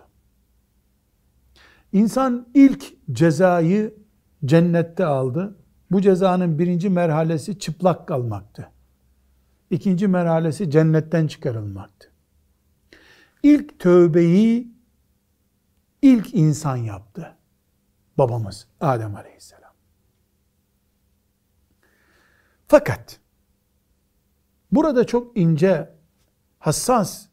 İnsan ilk cezayı cennette aldı. Bu cezanın birinci merhalesi çıplak kalmaktı. İkinci merhalesi cennetten çıkarılmaktı. İlk tövbeyi ilk insan yaptı. Babamız Adem Aleyhisselam. Fakat burada çok ince, hassas,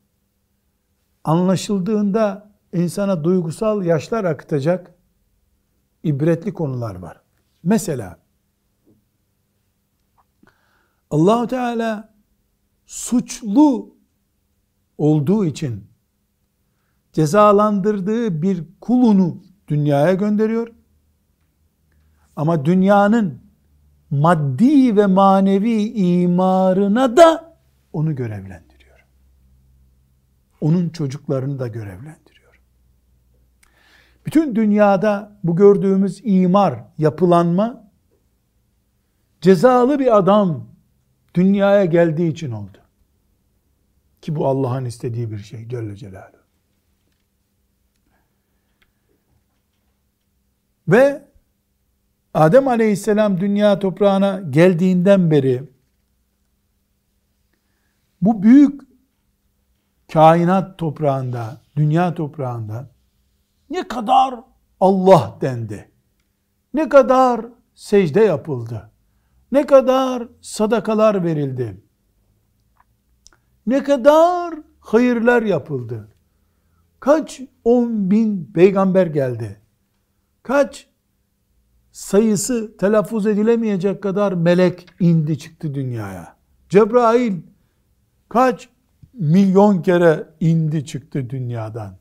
anlaşıldığında insana duygusal yaşlar akıtacak ibretli konular var. Mesela Allahu Teala suçlu olduğu için cezalandırdığı bir kulunu dünyaya gönderiyor. Ama dünyanın maddi ve manevi imarına da onu görevlendiriyor. Onun çocuklarını da görevlendiriyor. Bütün dünyada bu gördüğümüz imar, yapılanma cezalı bir adam dünyaya geldiği için oldu. Ki bu Allah'ın istediği bir şey Celle Celaluhu. Ve Adem aleyhisselam dünya toprağına geldiğinden beri bu büyük kainat toprağında, dünya toprağında ne kadar Allah dendi. Ne kadar secde yapıldı. Ne kadar sadakalar verildi. Ne kadar hayırlar yapıldı. Kaç on bin peygamber geldi kaç sayısı telaffuz edilemeyecek kadar melek indi çıktı dünyaya. Cebrail kaç milyon kere indi çıktı dünyadan.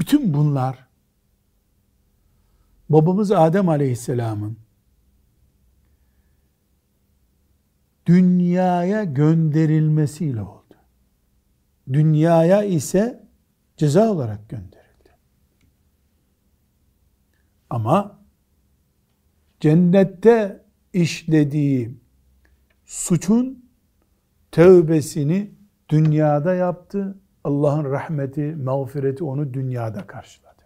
Bütün bunlar babamız Adem Aleyhisselam'ın dünyaya gönderilmesiyle oldu. Dünyaya ise ceza olarak gönderildi. Ama cennette işlediği suçun tövbesini dünyada yaptı. Allah'ın rahmeti, mağfireti onu dünyada karşıladı.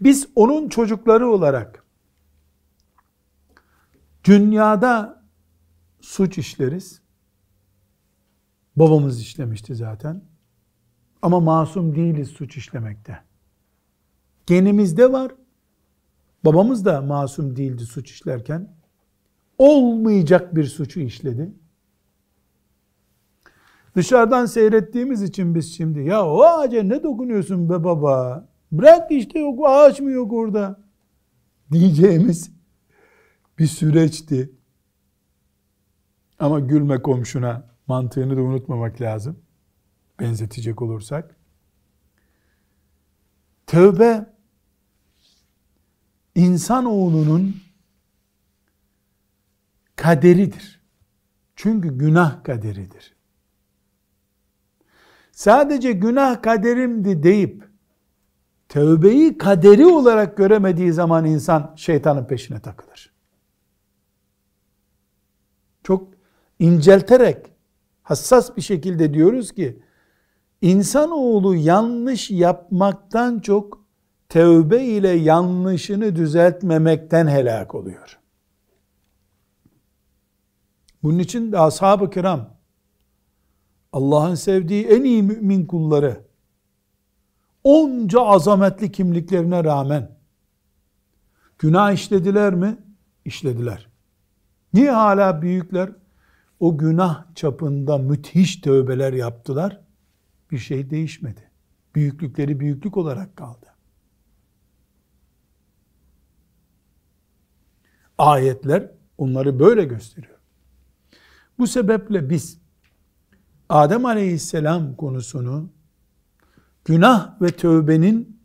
Biz onun çocukları olarak dünyada suç işleriz. Babamız işlemişti zaten. Ama masum değiliz suç işlemekte. Genimizde var. Babamız da masum değildi suç işlerken. Olmayacak bir suçu işledi. Dışarıdan seyrettiğimiz için biz şimdi ya o ağaca ne dokunuyorsun be baba? Bırak işte yok ağaç mı yok orada? Diyeceğimiz bir süreçti. Ama gülme komşuna mantığını da unutmamak lazım. Benzetecek olursak. Tövbe insanoğlunun kaderidir. Çünkü günah kaderidir. Sadece günah kaderimdi deyip tövbeyi kaderi olarak göremediği zaman insan şeytanın peşine takılır. Çok incelterek hassas bir şekilde diyoruz ki insanoğlu yanlış yapmaktan çok tövbe ile yanlışını düzeltmemekten helak oluyor. Bunun için de ashab-ı kiram Allah'ın sevdiği en iyi mümin kulları onca azametli kimliklerine rağmen günah işlediler mi? İşlediler. Niye hala büyükler? O günah çapında müthiş tövbeler yaptılar. Bir şey değişmedi. Büyüklükleri büyüklük olarak kaldı. Ayetler onları böyle gösteriyor. Bu sebeple biz Adem Aleyhisselam konusunu günah ve tövbenin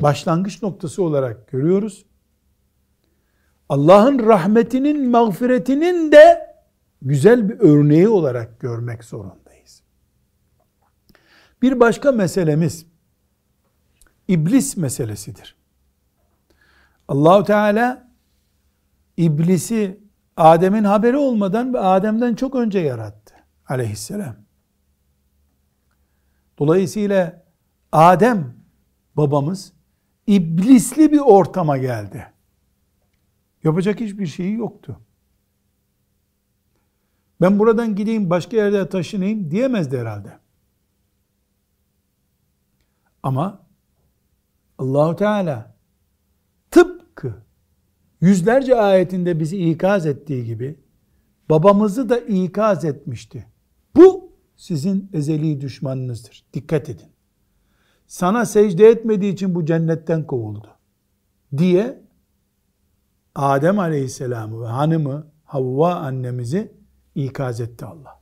başlangıç noktası olarak görüyoruz. Allah'ın rahmetinin, mağfiretinin de güzel bir örneği olarak görmek zorundayız. Bir başka meselemiz iblis meselesidir. Allahu Teala iblisi Adem'in haberi olmadan ve Adem'den çok önce yarattı aleyhisselam. Dolayısıyla Adem babamız iblisli bir ortama geldi. Yapacak hiçbir şeyi yoktu. Ben buradan gideyim başka yerde taşınayım diyemezdi herhalde. Ama Allahu Teala yüzlerce ayetinde bizi ikaz ettiği gibi babamızı da ikaz etmişti. Bu sizin ezeli düşmanınızdır. Dikkat edin. Sana secde etmediği için bu cennetten kovuldu. Diye Adem Aleyhisselam'ı ve hanımı Havva annemizi ikaz etti Allah.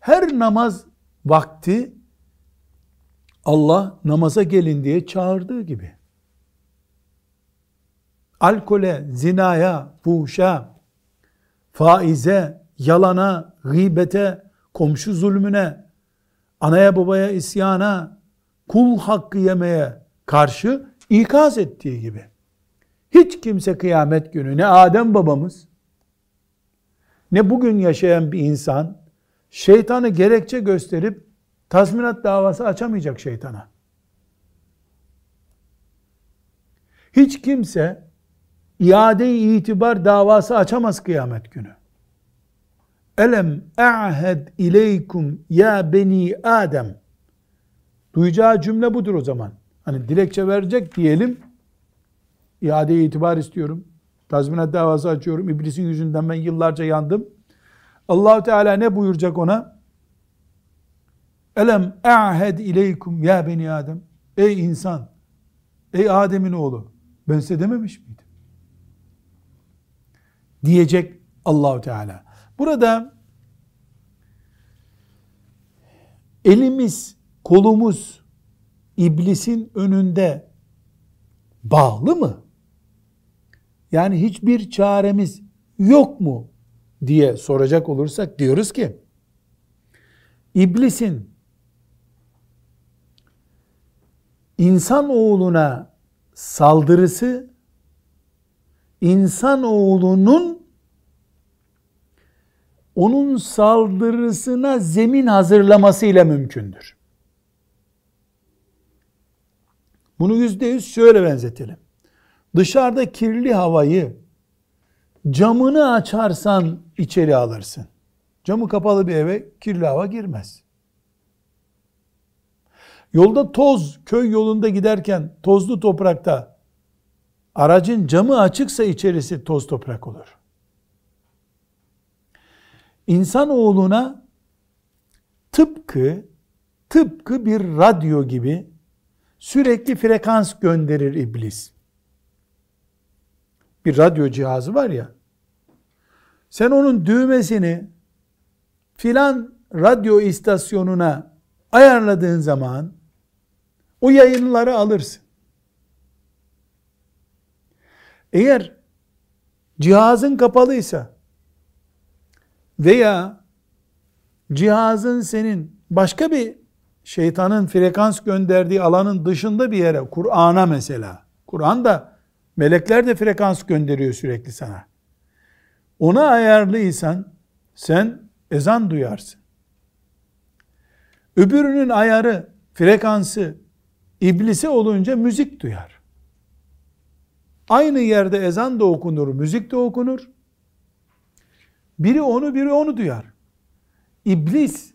Her namaz vakti Allah namaza gelin diye çağırdığı gibi. Alkole, zinaya, fuhuşa, faize, yalana, gıybete, komşu zulmüne, anaya babaya isyana, kul hakkı yemeye karşı ikaz ettiği gibi. Hiç kimse kıyamet günü ne Adem babamız ne bugün yaşayan bir insan şeytanı gerekçe gösterip tazminat davası açamayacak şeytana. Hiç kimse iade-i itibar davası açamaz kıyamet günü. Elem a'hed ileykum ya beni Adem. Duyacağı cümle budur o zaman. Hani dilekçe verecek diyelim. İade itibar istiyorum. Tazminat davası açıyorum. İblisin yüzünden ben yıllarca yandım. allah Teala ne buyuracak ona? Elem a'hed ileykum ya beni Adem. Ey insan, ey Adem'in oğlu, ben size dememiş miydim? Diyecek Allahu Teala. Burada elimiz, kolumuz iblisin önünde bağlı mı? Yani hiçbir çaremiz yok mu diye soracak olursak diyoruz ki iblisin insan oğluna saldırısı insan oğlunun onun saldırısına zemin hazırlamasıyla mümkündür. Bunu yüzde yüz şöyle benzetelim. Dışarıda kirli havayı camını açarsan içeri alırsın. Camı kapalı bir eve kirli hava girmez. Yolda toz, köy yolunda giderken tozlu toprakta aracın camı açıksa içerisi toz toprak olur. İnsanoğluna tıpkı tıpkı bir radyo gibi sürekli frekans gönderir iblis. Bir radyo cihazı var ya. Sen onun düğmesini filan radyo istasyonuna ayarladığın zaman o yayınları alırsın. Eğer cihazın kapalıysa veya cihazın senin başka bir şeytanın frekans gönderdiği alanın dışında bir yere, Kur'an'a mesela. Kur'an da melekler de frekans gönderiyor sürekli sana. Ona ayarlıysan sen ezan duyarsın. Öbürünün ayarı, frekansı iblisi olunca müzik duyar. Aynı yerde ezan da okunur, müzik de okunur. Biri onu, biri onu duyar. İblis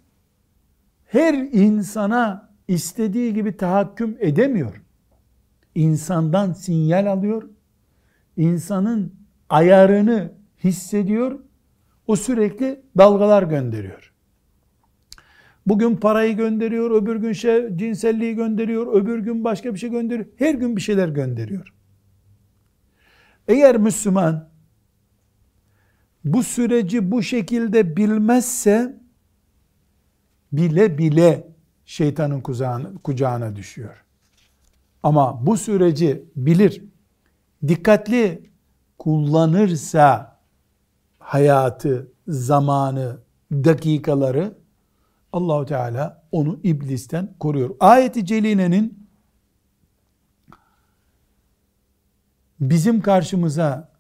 her insana istediği gibi tahakküm edemiyor. İnsandan sinyal alıyor. İnsanın ayarını hissediyor. O sürekli dalgalar gönderiyor. Bugün parayı gönderiyor, öbür gün şey, cinselliği gönderiyor, öbür gün başka bir şey gönderiyor. Her gün bir şeyler gönderiyor. Eğer Müslüman bu süreci bu şekilde bilmezse bile bile şeytanın kucağına, kucağına düşüyor. Ama bu süreci bilir, dikkatli kullanırsa hayatı, zamanı, dakikaları Allahu Teala onu iblisten koruyor. Ayeti celilenin bizim karşımıza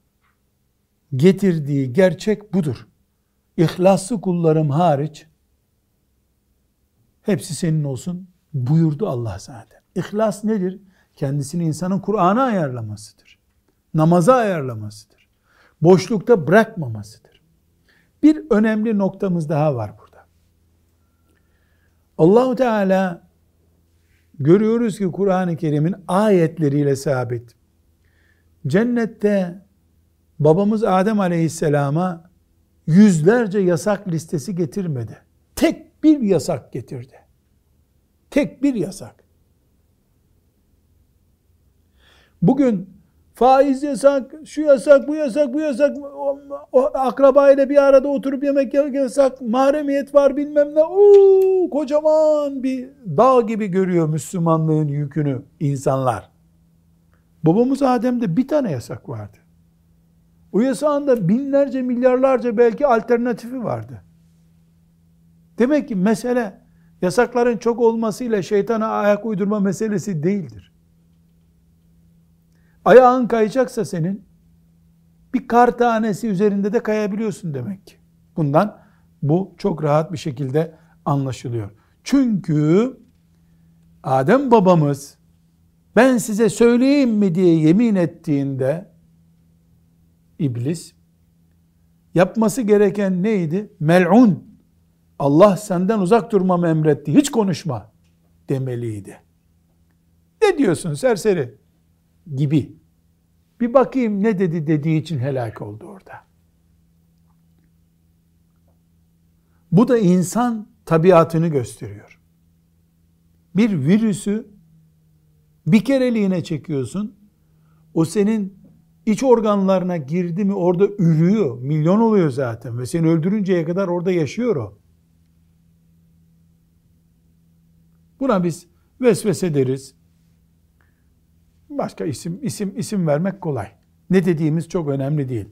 getirdiği gerçek budur. İhlaslı kullarım hariç hepsi senin olsun buyurdu Allah zaten. İhlas nedir? Kendisini insanın Kur'an'a ayarlamasıdır. Namaza ayarlamasıdır. Boşlukta bırakmamasıdır. Bir önemli noktamız daha var burada. Allahu Teala görüyoruz ki Kur'an-ı Kerim'in ayetleriyle sabit. Cennette babamız Adem Aleyhisselam'a yüzlerce yasak listesi getirmedi. Tek bir yasak getirdi. Tek bir yasak. Bugün faiz yasak, şu yasak, bu yasak, bu yasak, o, o akrabayla bir arada oturup yemek yasak, mahremiyet var bilmem ne, Oo, kocaman bir dağ gibi görüyor Müslümanlığın yükünü insanlar. Babamız Adem'de bir tane yasak vardı. O yasağın da binlerce, milyarlarca belki alternatifi vardı. Demek ki mesele yasakların çok olmasıyla şeytana ayak uydurma meselesi değildir. Ayağın kayacaksa senin bir kar tanesi üzerinde de kayabiliyorsun demek ki. Bundan bu çok rahat bir şekilde anlaşılıyor. Çünkü Adem babamız ben size söyleyeyim mi diye yemin ettiğinde iblis yapması gereken neydi? Mel'un Allah senden uzak durmamı emretti. Hiç konuşma demeliydi. Ne diyorsun serseri? Gibi. Bir bakayım ne dedi dediği için helak oldu orada. Bu da insan tabiatını gösteriyor. Bir virüsü bir kereliğine çekiyorsun. O senin iç organlarına girdi mi orada ürüyor. Milyon oluyor zaten ve seni öldürünceye kadar orada yaşıyor o. Buna biz vesvese deriz. Başka isim isim isim vermek kolay. Ne dediğimiz çok önemli değil.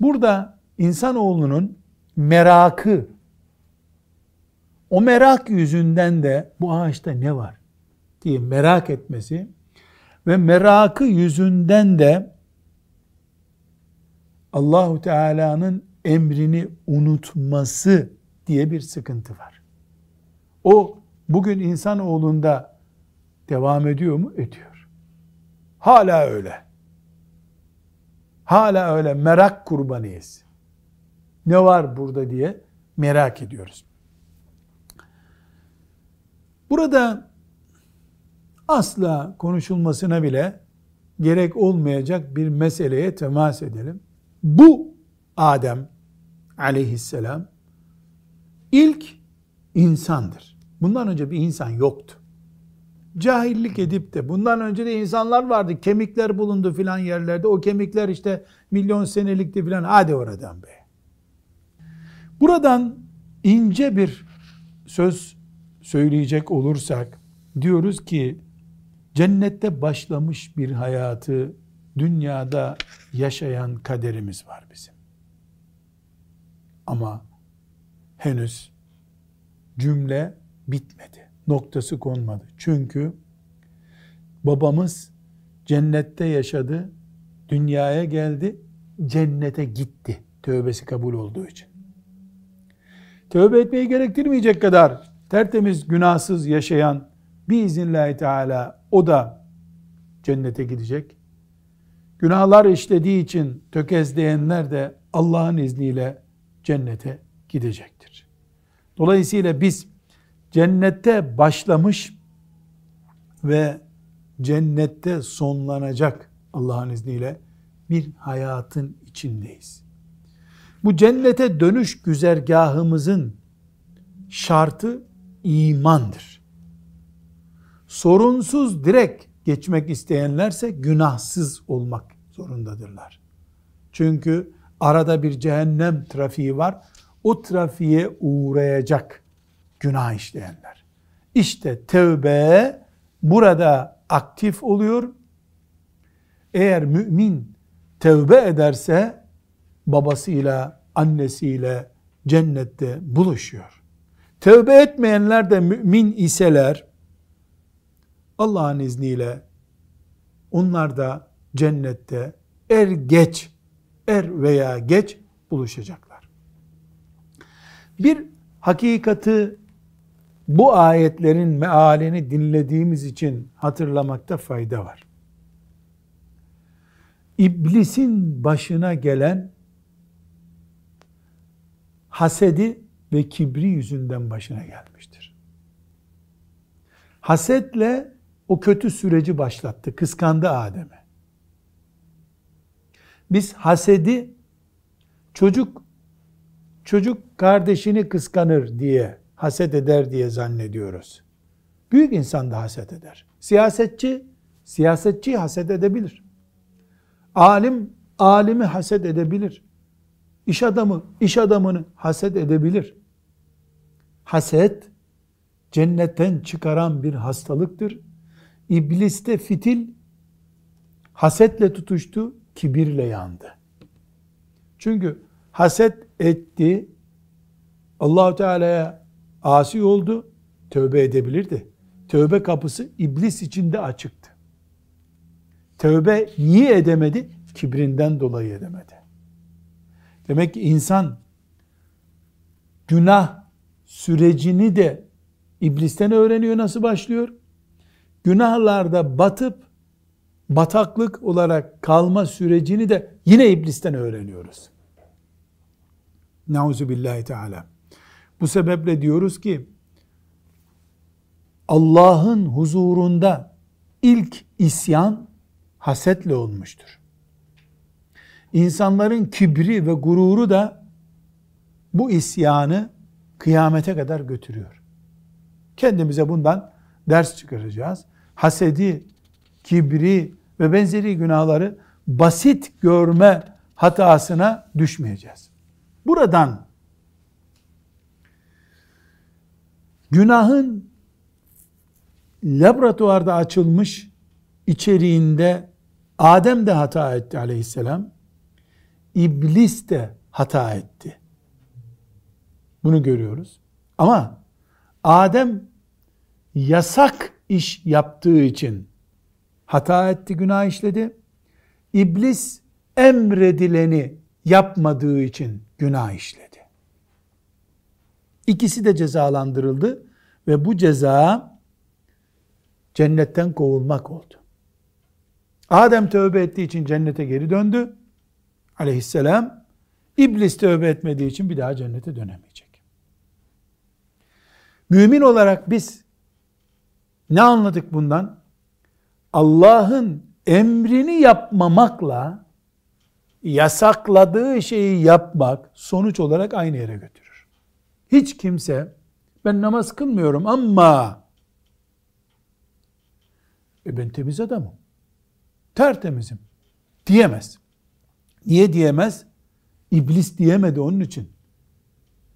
Burada insanoğlunun merakı o merak yüzünden de bu ağaçta ne var diye merak etmesi ve merakı yüzünden de Allahu Teala'nın emrini unutması diye bir sıkıntı var. O bugün insanoğlunda devam ediyor mu? Ediyor. Hala öyle. Hala öyle merak kurbanıyız. Ne var burada diye merak ediyoruz. Burada asla konuşulmasına bile gerek olmayacak bir meseleye temas edelim. Bu Adem aleyhisselam ilk insandır. Bundan önce bir insan yoktu. Cahillik edip de bundan önce de insanlar vardı. Kemikler bulundu filan yerlerde. O kemikler işte milyon senelikti filan. Hadi oradan be. Buradan ince bir söz söyleyecek olursak diyoruz ki cennette başlamış bir hayatı dünyada yaşayan kaderimiz var bizim. Ama henüz cümle bitmedi. Noktası konmadı. Çünkü babamız cennette yaşadı, dünyaya geldi, cennete gitti. Tövbesi kabul olduğu için. Tövbe etmeyi gerektirmeyecek kadar tertemiz, günahsız yaşayan biiznillahü teala o da cennete gidecek. Günahlar işlediği için tökezleyenler de Allah'ın izniyle cennete gidecektir. Dolayısıyla biz cennette başlamış ve cennette sonlanacak Allah'ın izniyle bir hayatın içindeyiz. Bu cennete dönüş güzergahımızın şartı imandır. Sorunsuz direkt geçmek isteyenlerse günahsız olmak zorundadırlar. Çünkü arada bir cehennem trafiği var. O trafiğe uğrayacak günah işleyenler. İşte tevbe burada aktif oluyor. Eğer mümin tevbe ederse babasıyla, annesiyle cennette buluşuyor. Tevbe etmeyenler de mümin iseler Allah'ın izniyle onlar da cennette er geç er veya geç buluşacaklar. Bir hakikati bu ayetlerin mealini dinlediğimiz için hatırlamakta fayda var. İblisin başına gelen hasedi ve kibri yüzünden başına gelmiştir. Hasetle o kötü süreci başlattı. Kıskandı Adem'e. Biz hasedi çocuk çocuk kardeşini kıskanır diye haset eder diye zannediyoruz. Büyük insan da haset eder. Siyasetçi siyasetçi haset edebilir. Alim alimi haset edebilir. İş adamı iş adamını haset edebilir. Haset cennetten çıkaran bir hastalıktır. İbliste fitil hasetle tutuştu, kibirle yandı. Çünkü haset etti, Allahu Teala'ya asi oldu, tövbe edebilirdi. Tövbe kapısı iblis içinde açıktı. Tövbe niye edemedi? Kibrinden dolayı edemedi. Demek ki insan günah sürecini de iblisten öğreniyor nasıl başlıyor? Günahlarda batıp bataklık olarak kalma sürecini de yine iblisten öğreniyoruz. Nauzu billahi teala. Bu sebeple diyoruz ki Allah'ın huzurunda ilk isyan hasetle olmuştur. İnsanların kibri ve gururu da bu isyanı kıyamete kadar götürüyor. Kendimize bundan ders çıkaracağız. Hasedi, kibri ve benzeri günahları basit görme hatasına düşmeyeceğiz. Buradan günahın laboratuvarda açılmış içeriğinde Adem de hata etti aleyhisselam. İblis de hata etti. Bunu görüyoruz. Ama Adem yasak iş yaptığı için hata etti, günah işledi. İblis emredileni yapmadığı için günah işledi. İkisi de cezalandırıldı ve bu ceza cennetten kovulmak oldu. Adem tövbe ettiği için cennete geri döndü. Aleyhisselam. İblis tövbe etmediği için bir daha cennete dönemeyecek. Mümin olarak biz ne anladık bundan? Allah'ın emrini yapmamakla yasakladığı şeyi yapmak sonuç olarak aynı yere götürür. Hiç kimse ben namaz kılmıyorum ama e ben temiz adamım. Tertemizim. Diyemez. Niye diyemez? İblis diyemedi onun için.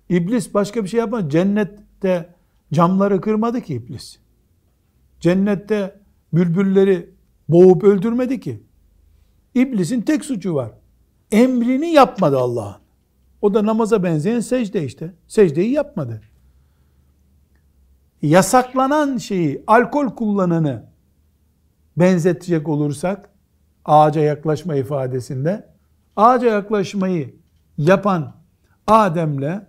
İblis başka bir şey yapmadı. Cennette camları kırmadı ki iblis. Cennette bülbülleri boğup öldürmedi ki. İblisin tek suçu var. Emrini yapmadı Allah'ın. O da namaza benzeyen secde işte. Secdeyi yapmadı. Yasaklanan şeyi, alkol kullananı benzetecek olursak, ağaca yaklaşma ifadesinde, ağaca yaklaşmayı yapan Adem'le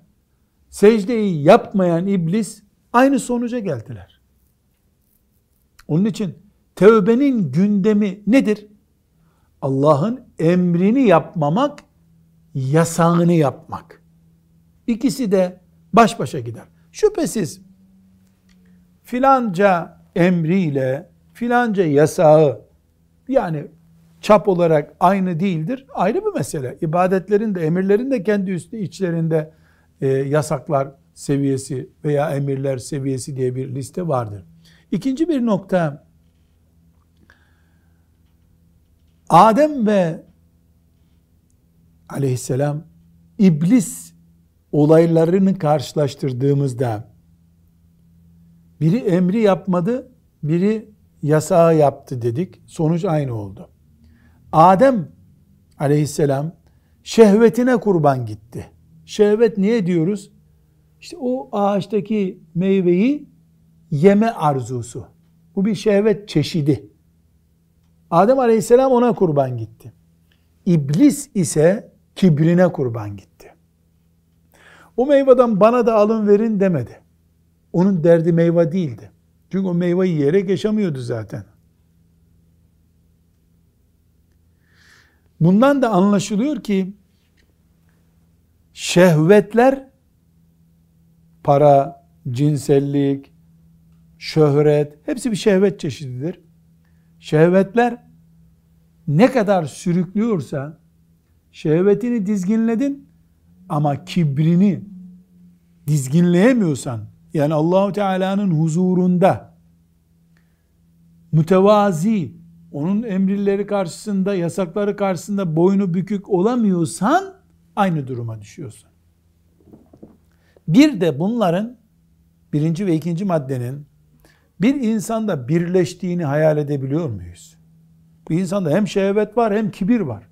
secdeyi yapmayan iblis aynı sonuca geldiler. Onun için tövbenin gündemi nedir? Allah'ın emrini yapmamak, yasağını yapmak. İkisi de baş başa gider. Şüphesiz filanca emriyle filanca yasağı yani çap olarak aynı değildir. Ayrı bir mesele. İbadetlerin de emirlerin de kendi üstü içlerinde e, yasaklar seviyesi veya emirler seviyesi diye bir liste vardır. İkinci bir nokta Adem ve aleyhisselam iblis olaylarını karşılaştırdığımızda biri emri yapmadı, biri yasağı yaptı dedik. Sonuç aynı oldu. Adem aleyhisselam şehvetine kurban gitti. Şehvet niye diyoruz? İşte o ağaçtaki meyveyi yeme arzusu. Bu bir şehvet çeşidi. Adem aleyhisselam ona kurban gitti. İblis ise kibrine kurban gitti. O meyveden bana da alın verin demedi. Onun derdi meyve değildi. Çünkü o meyveyi yiyerek yaşamıyordu zaten. Bundan da anlaşılıyor ki şehvetler para, cinsellik, şöhret hepsi bir şehvet çeşididir. Şehvetler ne kadar sürüklüyorsa şehvetini dizginledin ama kibrini dizginleyemiyorsan yani Allahu Teala'nın huzurunda mütevazi onun emirleri karşısında yasakları karşısında boynu bükük olamıyorsan aynı duruma düşüyorsun. Bir de bunların birinci ve ikinci maddenin bir insanda birleştiğini hayal edebiliyor muyuz? Bir insanda hem şehvet var hem kibir var.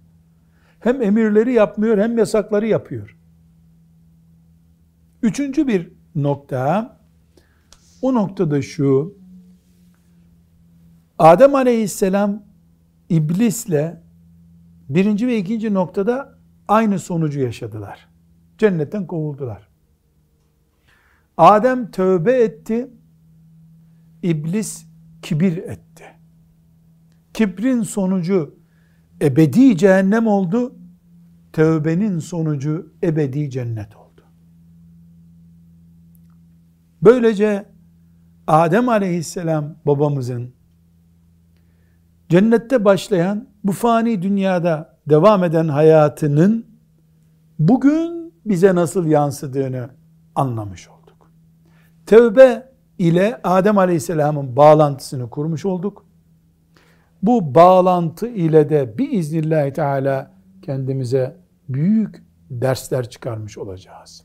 Hem emirleri yapmıyor hem yasakları yapıyor. Üçüncü bir nokta, o noktada şu, Adem aleyhisselam iblisle birinci ve ikinci noktada aynı sonucu yaşadılar. Cennetten kovuldular. Adem tövbe etti, İblis kibir etti. Kibrin sonucu ebedi cehennem oldu. Tövbenin sonucu ebedi cennet oldu. Böylece Adem aleyhisselam babamızın cennette başlayan bu fani dünyada devam eden hayatının bugün bize nasıl yansıdığını anlamış olduk. Tövbe ile Adem Aleyhisselam'ın bağlantısını kurmuş olduk. Bu bağlantı ile de bir iznillahü teala kendimize büyük dersler çıkarmış olacağız.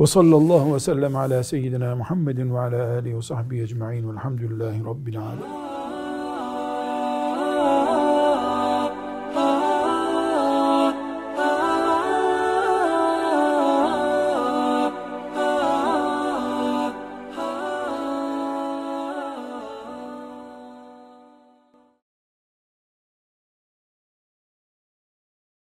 Ve sallallahu ve sellem ala seyyidina Muhammedin ve ala alihi ve sahbihi ecma'in velhamdülillahi rabbil alemin.